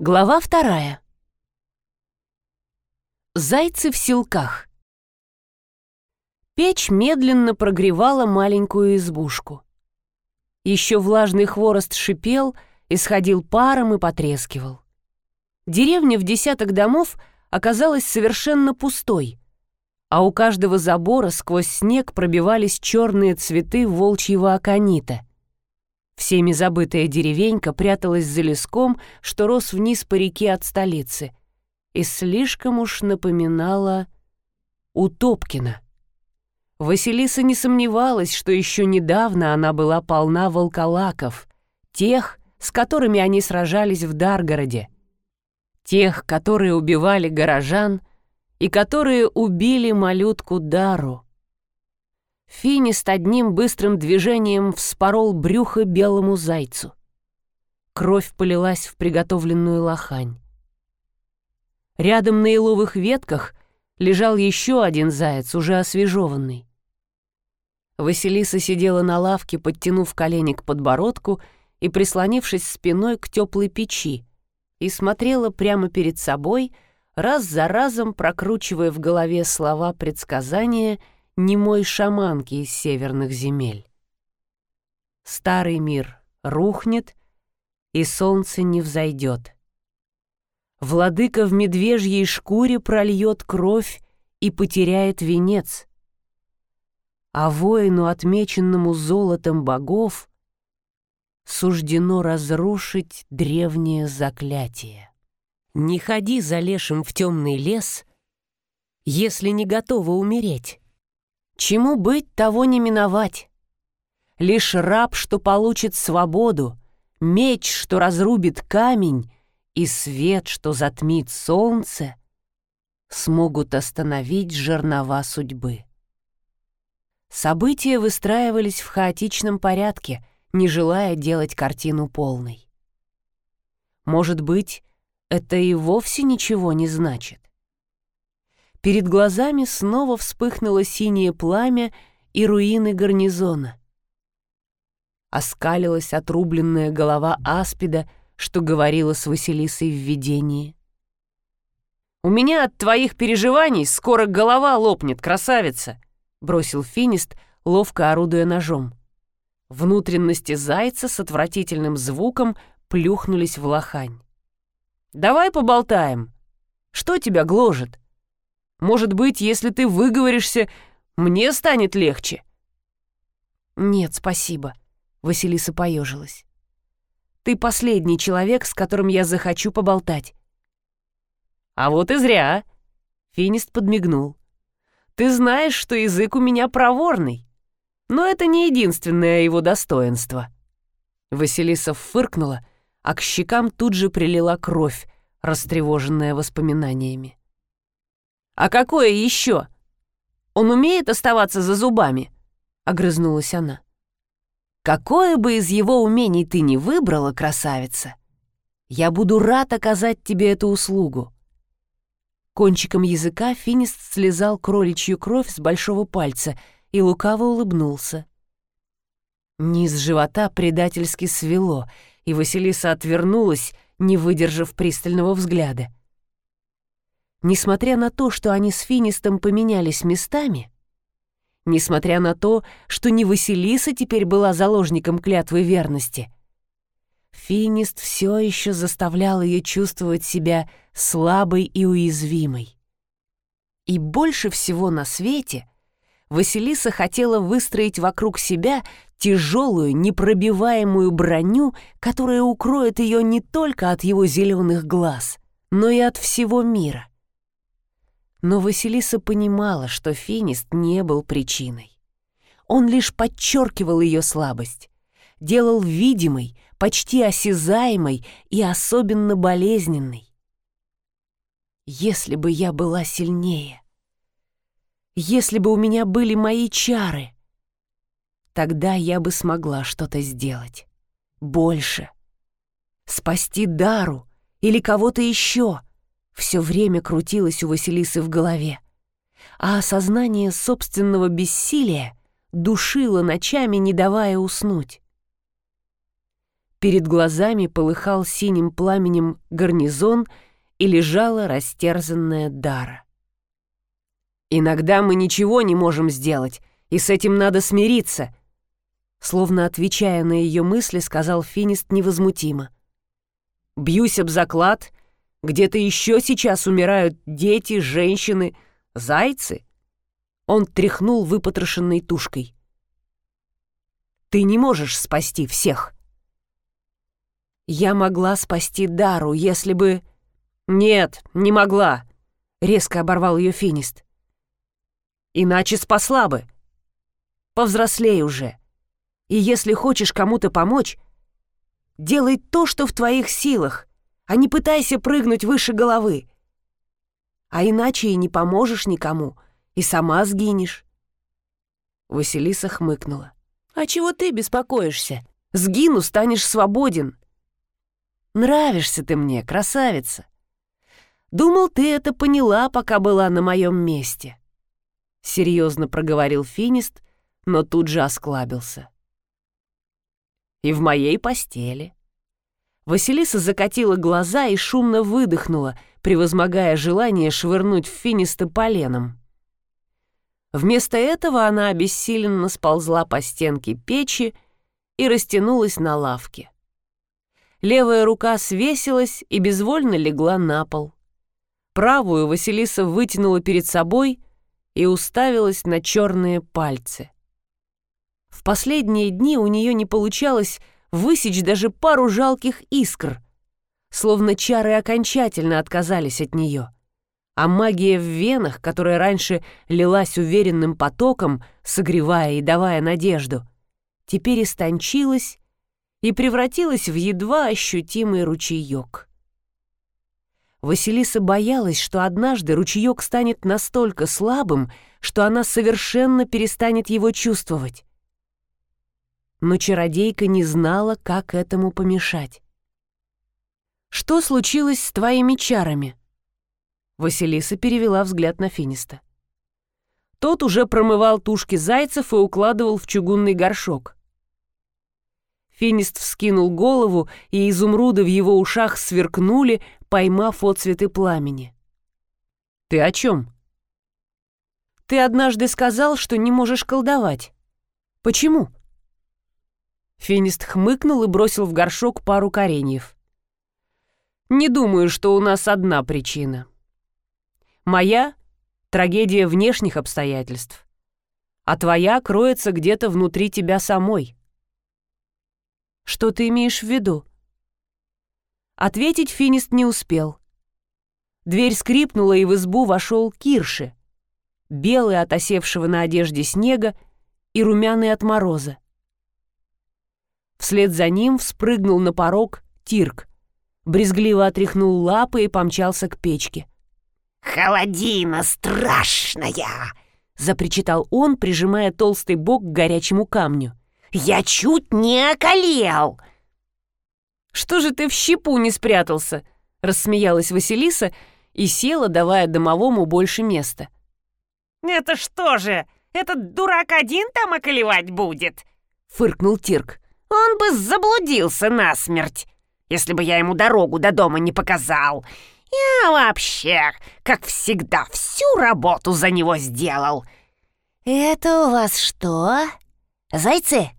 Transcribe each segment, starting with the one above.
Глава вторая. Зайцы в селках. Печь медленно прогревала маленькую избушку. Еще влажный хворост шипел, исходил паром и потрескивал. Деревня в десяток домов оказалась совершенно пустой, а у каждого забора сквозь снег пробивались черные цветы волчьего аконита — Всеми забытая деревенька пряталась за леском, что рос вниз по реке от столицы, и слишком уж напоминала Утопкина. Василиса не сомневалась, что еще недавно она была полна волколаков, тех, с которыми они сражались в Даргороде, тех, которые убивали горожан и которые убили малютку Дару. Финист одним быстрым движением вспорол брюхо белому зайцу. Кровь полилась в приготовленную лохань. Рядом на еловых ветках лежал еще один заяц, уже освежеванный. Василиса сидела на лавке, подтянув колени к подбородку и прислонившись спиной к теплой печи, и смотрела прямо перед собой, раз за разом прокручивая в голове слова предсказания — немой шаманки из северных земель. Старый мир рухнет, и солнце не взойдет. Владыка в медвежьей шкуре прольет кровь и потеряет венец. А воину, отмеченному золотом богов, суждено разрушить древнее заклятие. Не ходи за лешим в темный лес, если не готова умереть. Чему быть, того не миновать. Лишь раб, что получит свободу, меч, что разрубит камень, и свет, что затмит солнце, смогут остановить жернова судьбы. События выстраивались в хаотичном порядке, не желая делать картину полной. Может быть, это и вовсе ничего не значит. Перед глазами снова вспыхнуло синее пламя и руины гарнизона. Оскалилась отрубленная голова аспида, что говорила с Василисой в видении. «У меня от твоих переживаний скоро голова лопнет, красавица!» — бросил Финист, ловко орудуя ножом. Внутренности зайца с отвратительным звуком плюхнулись в лохань. «Давай поболтаем. Что тебя гложет?» Может быть, если ты выговоришься, мне станет легче». «Нет, спасибо», — Василиса поежилась. «Ты последний человек, с которым я захочу поболтать». «А вот и зря», — Финист подмигнул. «Ты знаешь, что язык у меня проворный, но это не единственное его достоинство». Василиса фыркнула, а к щекам тут же прилила кровь, растревоженная воспоминаниями. «А какое еще? Он умеет оставаться за зубами?» — огрызнулась она. «Какое бы из его умений ты ни выбрала, красавица, я буду рад оказать тебе эту услугу». Кончиком языка Финист слезал кроличью кровь с большого пальца и лукаво улыбнулся. Низ живота предательски свело, и Василиса отвернулась, не выдержав пристального взгляда. Несмотря на то, что они с Финистом поменялись местами, несмотря на то, что не Василиса теперь была заложником клятвы верности, Финист все еще заставлял ее чувствовать себя слабой и уязвимой. И больше всего на свете Василиса хотела выстроить вокруг себя тяжелую, непробиваемую броню, которая укроет ее не только от его зеленых глаз, но и от всего мира. Но Василиса понимала, что Финист не был причиной. Он лишь подчеркивал ее слабость, делал видимой, почти осязаемой и особенно болезненной. Если бы я была сильнее, если бы у меня были мои чары, тогда я бы смогла что-то сделать. Больше. Спасти Дару или кого-то еще — все время крутилось у Василисы в голове, а осознание собственного бессилия душило ночами, не давая уснуть. Перед глазами полыхал синим пламенем гарнизон и лежала растерзанная Дара. «Иногда мы ничего не можем сделать, и с этим надо смириться», словно отвечая на ее мысли, сказал Финист невозмутимо. «Бьюсь об заклад, где-то еще сейчас умирают дети, женщины, зайцы». Он тряхнул выпотрошенной тушкой. «Ты не можешь спасти всех». «Я могла спасти Дару, если бы...» «Нет, не могла», — резко оборвал ее Финист. «Иначе спасла бы. Повзрослей уже. И если хочешь кому-то помочь, делай то, что в твоих силах, а не пытайся прыгнуть выше головы. А иначе и не поможешь никому, и сама сгинешь». Василиса хмыкнула. «А чего ты беспокоишься? Сгину, станешь свободен. Нравишься ты мне, красавица. Думал, ты это поняла, пока была на моем месте. Серьезно проговорил Финист, но тут же осклабился. И в моей постели. Василиса закатила глаза и шумно выдохнула, превозмогая желание швырнуть в Финиста поленом. Вместо этого она обессиленно сползла по стенке печи и растянулась на лавке левая рука свесилась и безвольно легла на пол. Правую Василиса вытянула перед собой и уставилась на черные пальцы. В последние дни у нее не получалось высечь даже пару жалких искр, словно чары окончательно отказались от нее. А магия в венах, которая раньше лилась уверенным потоком, согревая и давая надежду, теперь истончилась и превратилась в едва ощутимый ручеек. Василиса боялась, что однажды ручеек станет настолько слабым, что она совершенно перестанет его чувствовать. Но чародейка не знала, как этому помешать. «Что случилось с твоими чарами?» Василиса перевела взгляд на Финиста. Тот уже промывал тушки зайцев и укладывал в чугунный горшок. Финист вскинул голову, и изумруды в его ушах сверкнули, поймав отцветы пламени. «Ты о чем?» «Ты однажды сказал, что не можешь колдовать. Почему?» Финист хмыкнул и бросил в горшок пару кореньев. «Не думаю, что у нас одна причина. Моя — трагедия внешних обстоятельств, а твоя кроется где-то внутри тебя самой». Что ты имеешь в виду?» Ответить Финист не успел. Дверь скрипнула, и в избу вошел Кирши, белый от осевшего на одежде снега и румяный от мороза. Вслед за ним вспрыгнул на порог Тирк, брезгливо отряхнул лапы и помчался к печке. «Холодина страшная!» — запричитал он, прижимая толстый бок к горячему камню. Я чуть не околел!» «Что же ты в щепу не спрятался?» — рассмеялась Василиса и села, давая домовому больше места. «Это что же, этот дурак один там околевать будет?» — фыркнул Тирк. «Он бы заблудился насмерть, если бы я ему дорогу до дома не показал. Я вообще, как всегда, всю работу за него сделал». «Это у вас что, зайцы?»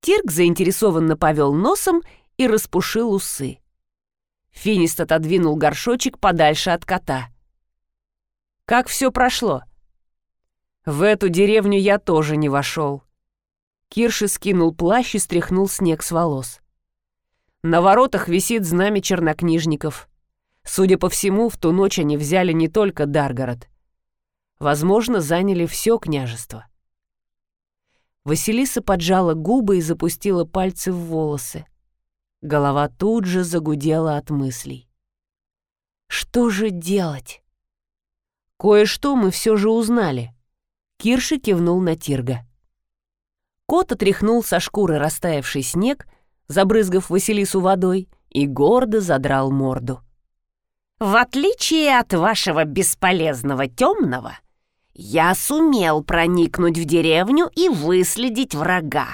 Тирк заинтересованно повел носом и распушил усы. Финист отодвинул горшочек подальше от кота. «Как все прошло?» «В эту деревню я тоже не вошел». Кирши скинул плащ и стряхнул снег с волос. На воротах висит знамя чернокнижников. Судя по всему, в ту ночь они взяли не только Даргород. Возможно, заняли все княжество. Василиса поджала губы и запустила пальцы в волосы. Голова тут же загудела от мыслей. Что же делать? Кое-что мы все же узнали. Кирши кивнул на Тирга. Кот отряхнул со шкуры растаявший снег, забрызгав Василису водой, и гордо задрал морду. «В отличие от вашего бесполезного темного, я сумел проникнуть в деревню и выследить врага.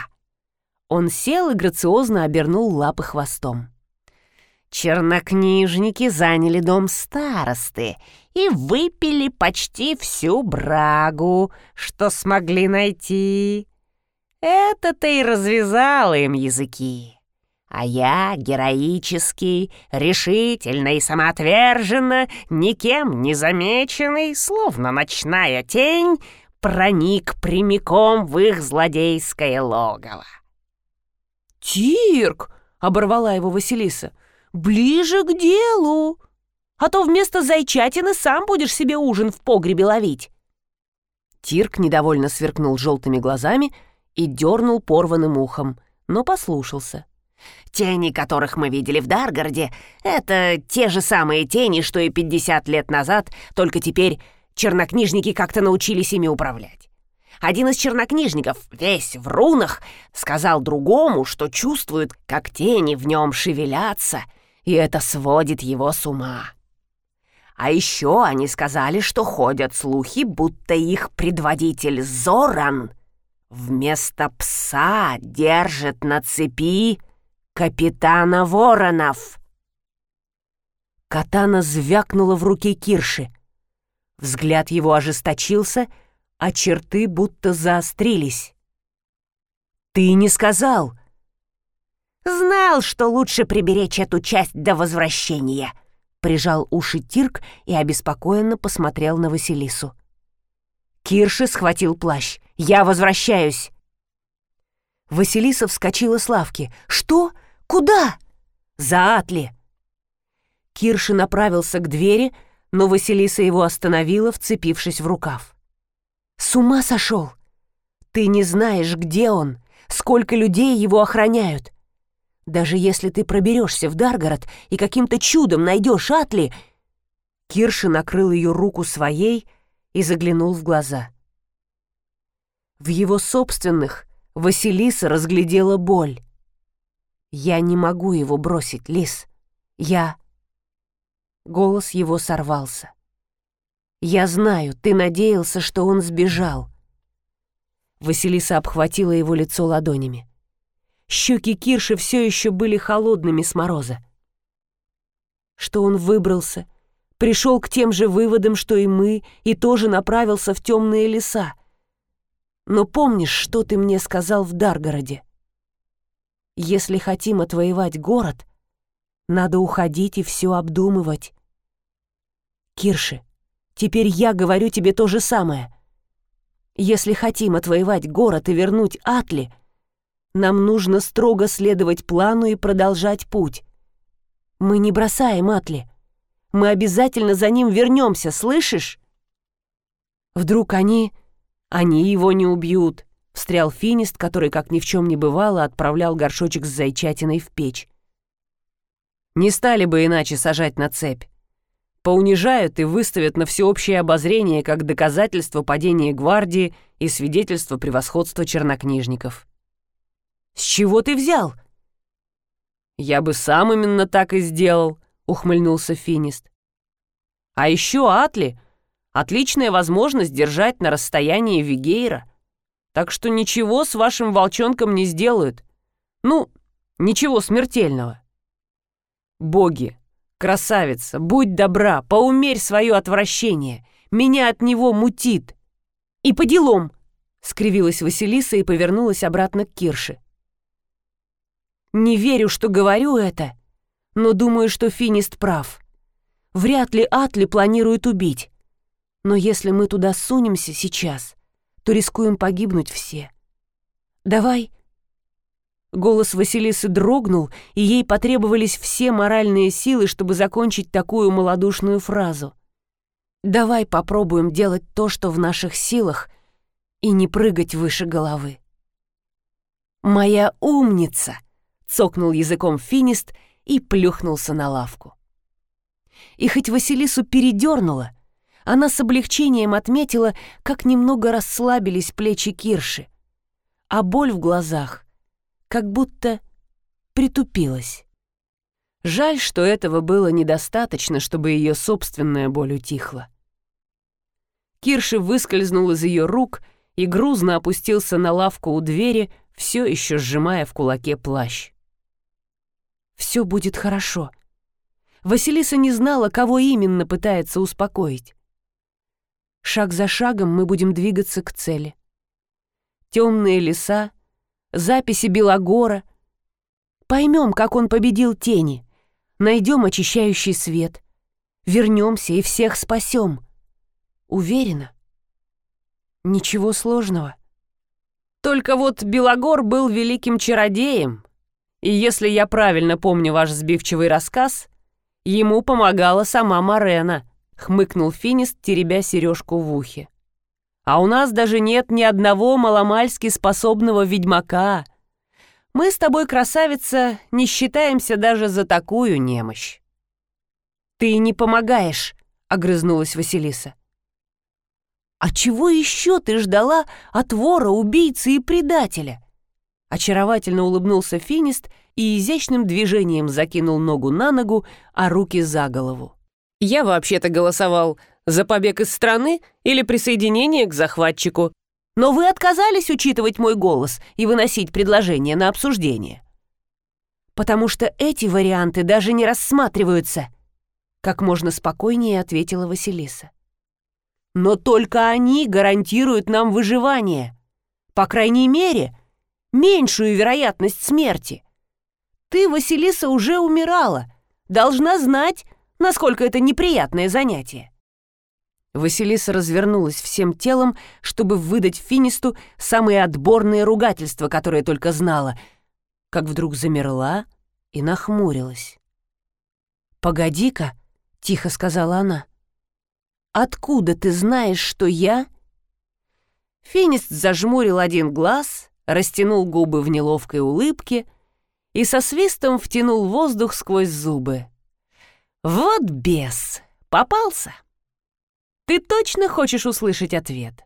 Он сел и грациозно обернул лапы хвостом. Чернокнижники заняли дом старосты и выпили почти всю брагу, что смогли найти. Это-то и развязало им языки. А я, героический, решительно и самоотверженно, никем не замеченный, словно ночная тень, проник прямиком в их злодейское логово. «Тирк!» — оборвала его Василиса. «Ближе к делу! А то вместо зайчатины сам будешь себе ужин в погребе ловить!» Тирк недовольно сверкнул желтыми глазами и дернул порванным ухом, но послушался. Тени, которых мы видели в Даргарде, это те же самые тени, что и 50 лет назад, только теперь чернокнижники как-то научились ими управлять. Один из чернокнижников, весь в рунах, сказал другому, что чувствует, как тени в нем шевелятся, и это сводит его с ума. А еще они сказали, что ходят слухи, будто их предводитель Зоран вместо пса держит на цепи капитана Воронов. Катана звякнула в руке Кирши. Взгляд его ожесточился, а черты будто заострились. «Ты не сказал!» «Знал, что лучше приберечь эту часть до возвращения», — прижал уши Тирк и обеспокоенно посмотрел на Василису. Кирши схватил плащ. «Я возвращаюсь!» Василиса вскочила с лавки. «Что? Куда?» «За Атли!» Кирши направился к двери, но Василиса его остановила, вцепившись в рукав. «С ума сошел! Ты не знаешь, где он, сколько людей его охраняют. Даже если ты проберешься в Даргород и каким-то чудом найдешь Атли...» Кирши накрыл ее руку своей и заглянул в глаза. В его собственных Василиса разглядела боль. «Я не могу его бросить, Лис. Я...» Голос его сорвался. «Я знаю, ты надеялся, что он сбежал». Василиса обхватила его лицо ладонями. Щеки Кирши все еще были холодными с мороза. Что он выбрался, пришел к тем же выводам, что и мы, и тоже направился в темные леса. Но помнишь, что ты мне сказал в Даргороде? Если хотим отвоевать город, надо уходить и все обдумывать. Кирши, теперь я говорю тебе то же самое. Если хотим отвоевать город и вернуть Атли, нам нужно строго следовать плану и продолжать путь. Мы не бросаем Атли. Мы обязательно за ним вернемся, слышишь? Вдруг они «Они его не убьют», — встрял финист, который, как ни в чем не бывало, отправлял горшочек с зайчатиной в печь. «Не стали бы иначе сажать на цепь. Поунижают и выставят на всеобщее обозрение как доказательство падения гвардии и свидетельство превосходства чернокнижников». «С чего ты взял?» «Я бы сам именно так и сделал», — ухмыльнулся финист. «А еще Атли — Отличная возможность держать на расстоянии Вигейра. Так что ничего с вашим волчонком не сделают. Ну, ничего смертельного. Боги, красавица, будь добра, поумерь свое отвращение. Меня от него мутит. И по делам, скривилась Василиса и повернулась обратно к Кирше. Не верю, что говорю это, но думаю, что Финист прав. Вряд ли Атли планирует убить. Но если мы туда сунемся сейчас, то рискуем погибнуть все. Давай...» Голос Василисы дрогнул, и ей потребовались все моральные силы, чтобы закончить такую малодушную фразу. «Давай попробуем делать то, что в наших силах, и не прыгать выше головы». «Моя умница!» — цокнул языком финист и плюхнулся на лавку. И хоть Василису передернуло, она с облегчением отметила, как немного расслабились плечи Кирши, а боль в глазах как будто притупилась. Жаль, что этого было недостаточно, чтобы ее собственная боль утихла. Кирши выскользнул из ее рук и грузно опустился на лавку у двери, все еще сжимая в кулаке плащ. «Все будет хорошо». Василиса не знала, кого именно пытается успокоить. Шаг за шагом мы будем двигаться к цели. Темные леса, записи Белогора. Поймем, как он победил тени, найдем очищающий свет, вернемся и всех спасем. Уверена? Ничего сложного. Только вот Белогор был великим чародеем, и если я правильно помню ваш сбивчивый рассказ, ему помогала сама Марена, хмыкнул Финист, теребя сережку в ухе. А у нас даже нет ни одного маломальски способного ведьмака. Мы с тобой, красавица, не считаемся даже за такую немощь. Ты не помогаешь, огрызнулась Василиса. А чего еще ты ждала от вора, убийцы и предателя? Очаровательно улыбнулся Финист и изящным движением закинул ногу на ногу, а руки за голову. Я вообще-то голосовал за побег из страны или присоединение к захватчику. Но вы отказались учитывать мой голос и выносить предложение на обсуждение. Потому что эти варианты даже не рассматриваются, как можно спокойнее ответила Василиса. Но только они гарантируют нам выживание. По крайней мере, меньшую вероятность смерти. Ты, Василиса, уже умирала. Должна знать, насколько это неприятное занятие. Василиса развернулась всем телом, чтобы выдать Финисту самые отборные ругательства, которые только знала, как вдруг замерла и нахмурилась. «Погоди-ка», — тихо сказала она, Откуда ты знаешь, что я...» Финист зажмурил один глаз, растянул губы в неловкой улыбке и со свистом втянул воздух сквозь зубы. «Вот бес! Попался!» «Ты точно хочешь услышать ответ?»